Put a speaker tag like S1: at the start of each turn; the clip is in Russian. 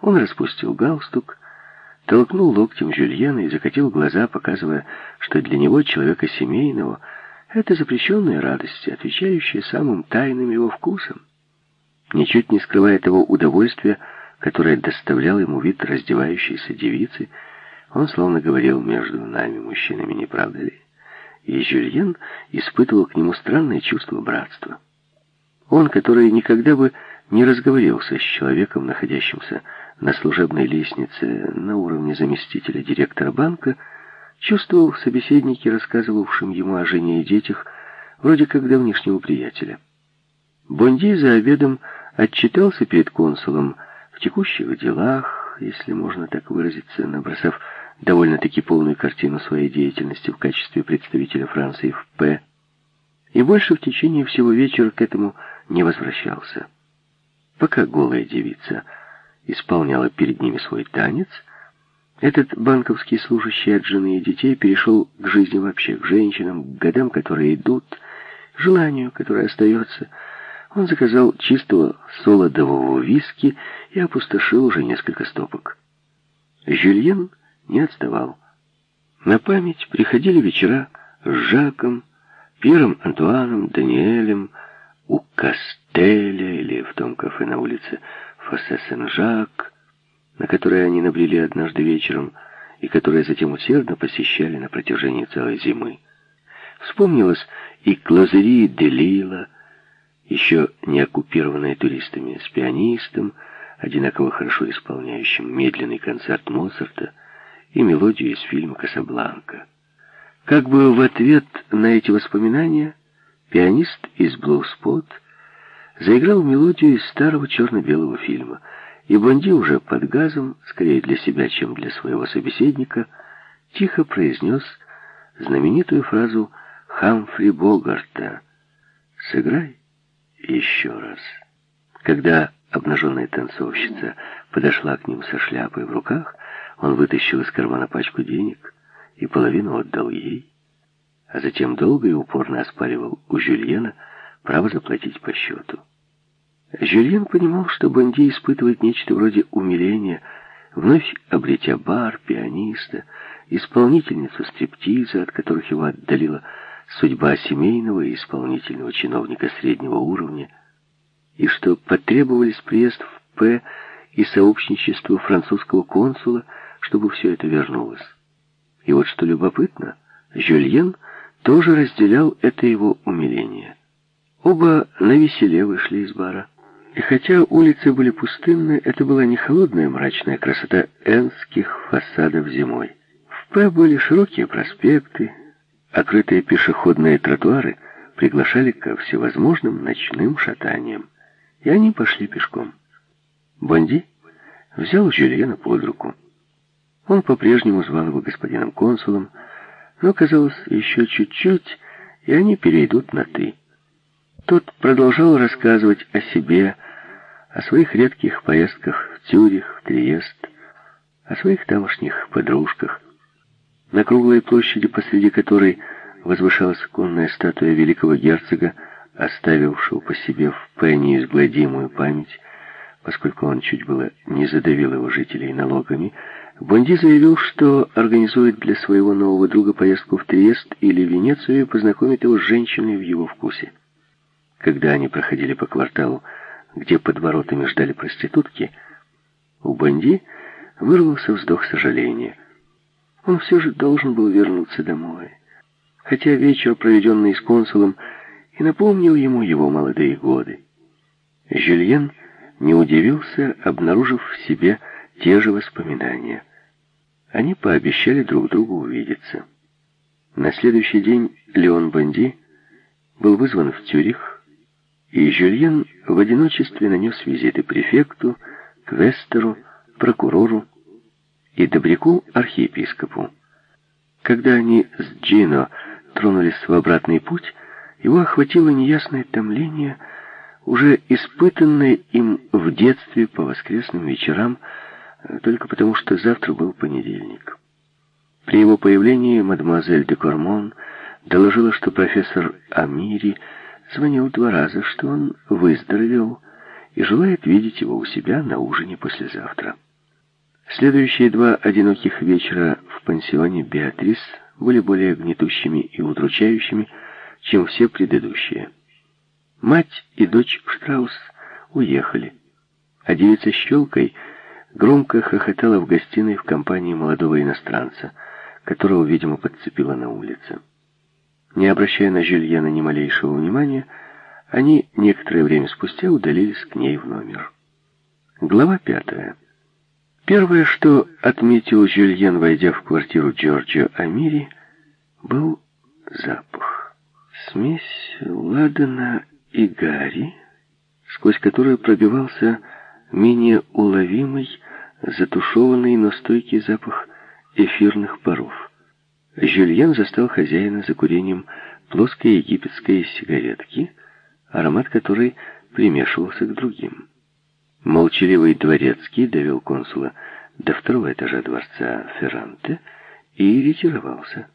S1: Он распустил галстук, толкнул локтем Жюльена и закатил глаза, показывая, что для него, человека семейного, это запрещенная радость, отвечающая самым тайным его вкусам. Ничуть не скрывая того удовольствия, которое доставлял ему вид раздевающейся девицы, он словно говорил между нами, мужчинами, не правда ли? И Жюльен испытывал к нему странное чувство братства. Он, который никогда бы не разговорился с человеком, находящимся на служебной лестнице на уровне заместителя директора банка, чувствовал в собеседнике, рассказывавшем ему о жене и детях, вроде как давнишнего приятеля. Бонди за обедом отчитался перед консулом в текущих делах, если можно так выразиться, набросав довольно-таки полную картину своей деятельности в качестве представителя Франции в П. И больше в течение всего вечера к этому не возвращался. Пока голая девица исполняла перед ними свой танец, этот банковский служащий от жены и детей перешел к жизни вообще, к женщинам, к годам, которые идут, желанию, которое остается. Он заказал чистого солодового виски и опустошил уже несколько стопок. Жюльен не отставал. На память приходили вечера с Жаком, Пьером Антуаном, Даниэлем, у Кастеля или в том кафе на улице Фоссе-Сен-Жак, на которое они набрели однажды вечером и которое затем усердно посещали на протяжении целой зимы. Вспомнилось и Клозери де Лила, еще не оккупированная туристами, с пианистом, одинаково хорошо исполняющим медленный концерт Моцарта и мелодию из фильма «Касабланка». Как бы в ответ на эти воспоминания пианист из «Блоуспот» заиграл мелодию из старого черно-белого фильма — и Бонди уже под газом, скорее для себя, чем для своего собеседника, тихо произнес знаменитую фразу Хамфри Богарта «Сыграй еще раз». Когда обнаженная танцовщица подошла к ним со шляпой в руках, он вытащил из кармана пачку денег и половину отдал ей, а затем долго и упорно оспаривал у Жюльена право заплатить по счету. Жюльен понимал, что Бонди испытывает нечто вроде умиления, вновь обретя бар, пианиста, исполнительницу стриптиза, от которых его отдалила судьба семейного и исполнительного чиновника среднего уровня, и что потребовались приезд в П и сообщничество французского консула, чтобы все это вернулось. И вот что любопытно, Жюльен тоже разделял это его умиление. Оба навеселе вышли из бара. И хотя улицы были пустынны, это была не холодная мрачная красота энских фасадов зимой. В П были широкие проспекты, открытые пешеходные тротуары приглашали ко всевозможным ночным шатаниям. И они пошли пешком. Бонди взял Жюльена под руку. Он по-прежнему звал его господином консулом, но, казалось, еще чуть-чуть, и они перейдут на «ты». Тот продолжал рассказывать о себе, о своих редких поездках в Тюрих, в Триест, о своих тамошних подружках. На круглой площади, посреди которой возвышалась конная статуя великого герцога, оставившего по себе в П неизгладимую память, поскольку он чуть было не задавил его жителей налогами, Бонди заявил, что организует для своего нового друга поездку в Триест или Венецию и познакомит его с женщиной в его вкусе. Когда они проходили по кварталу, где под воротами ждали проститутки, у Банди вырвался вздох сожаления. Он все же должен был вернуться домой. Хотя вечер, проведенный с консулом, и напомнил ему его молодые годы. Жюльен не удивился, обнаружив в себе те же воспоминания. Они пообещали друг другу увидеться. На следующий день Леон Банди был вызван в Тюрих, и Жюльен в одиночестве нанес визиты префекту, квестеру, прокурору и добряку-архиепископу. Когда они с Джино тронулись в обратный путь, его охватило неясное томление, уже испытанное им в детстве по воскресным вечерам, только потому что завтра был понедельник. При его появлении мадемуазель де Кормон доложила, что профессор Амири звонил два раза, что он выздоровел и желает видеть его у себя на ужине послезавтра. Следующие два одиноких вечера в пансионе «Беатрис» были более гнетущими и удручающими, чем все предыдущие. Мать и дочь Штраус уехали, а девица Щелкой громко хохотала в гостиной в компании молодого иностранца, которого, видимо, подцепила на улице. Не обращая на Жюльена ни малейшего внимания, они некоторое время спустя удалились к ней в номер. Глава пятая. Первое, что отметил Жюльен, войдя в квартиру Джорджио Амири, был запах. Смесь ладана и гари, сквозь которую пробивался менее уловимый, затушеванный, но стойкий запах эфирных паров. Жюльен застал хозяина за курением плоской египетской сигаретки, аромат которой примешивался к другим. Молчаливый дворецкий довел консула до второго этажа дворца Ферранте и ретировался.